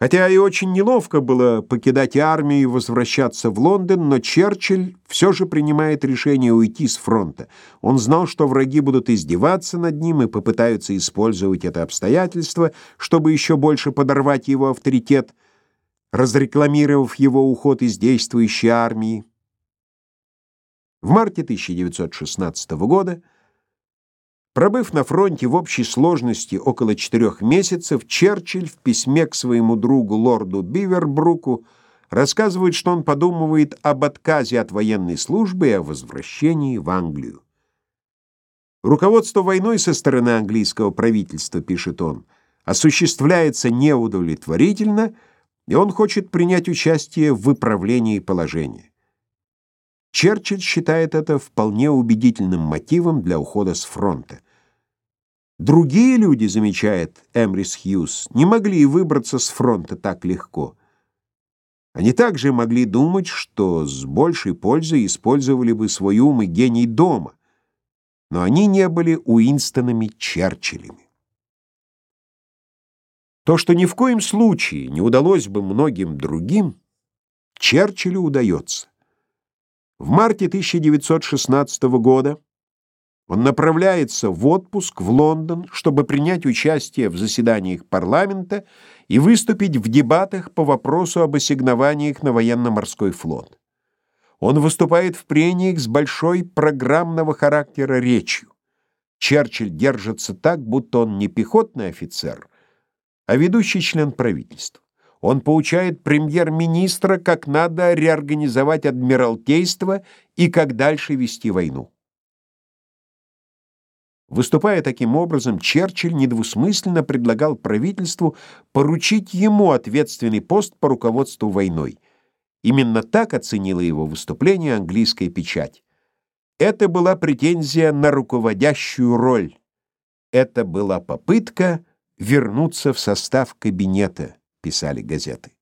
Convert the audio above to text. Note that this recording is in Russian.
Хотя и очень неловко было покидать армию и возвращаться в Лондон, но Черчилль все же принимает решение уйти с фронта. Он знал, что враги будут издеваться над ним и попытаются использовать это обстоятельство, чтобы еще больше подорвать его авторитет, разрекламировав его уход из действующей армии. В марте 1916 года Пробыв на фронте в общей сложности около четырех месяцев, Черчилль в письме к своему другу лорду Бивербруку рассказывает, что он подумывает об отказе от военной службы и о возвращении в Англию. Руководство войной со стороны английского правительства, пишет он, осуществляется неудовлетворительно, и он хочет принять участие в выправлении положения. Черчилль считает это вполне убедительным мотивом для ухода с фронта. Другие люди, замечает Эмрис Хьюз, не могли выбраться с фронта так легко. Они также могли думать, что с большей пользой использовали бы свой ум и гений дома, но они не были Уинстонами Черчиллями. То, что ни в коем случае не удалось бы многим другим, Черчиллю удается. В марте 1916 года он направляется в отпуск в Лондон, чтобы принять участие в заседаниях парламента и выступить в дебатах по вопросу об ассигнованиях на военно-морской флот. Он выступает в прениях с большой программного характера речью. Черчилль держится так, будто он не пехотный офицер, а ведущий член правительства. Он поучает премьер-министра, как надо реорганизовать адмиралтейство и как дальше вести войну. Выступая таким образом, Черчилль недвусмысленно предлагал правительству поручить ему ответственный пост по руководству войной. Именно так оценила его выступление английская печать. Это была претензия на руководящую роль. Это была попытка вернуться в состав кабинета, писали газеты.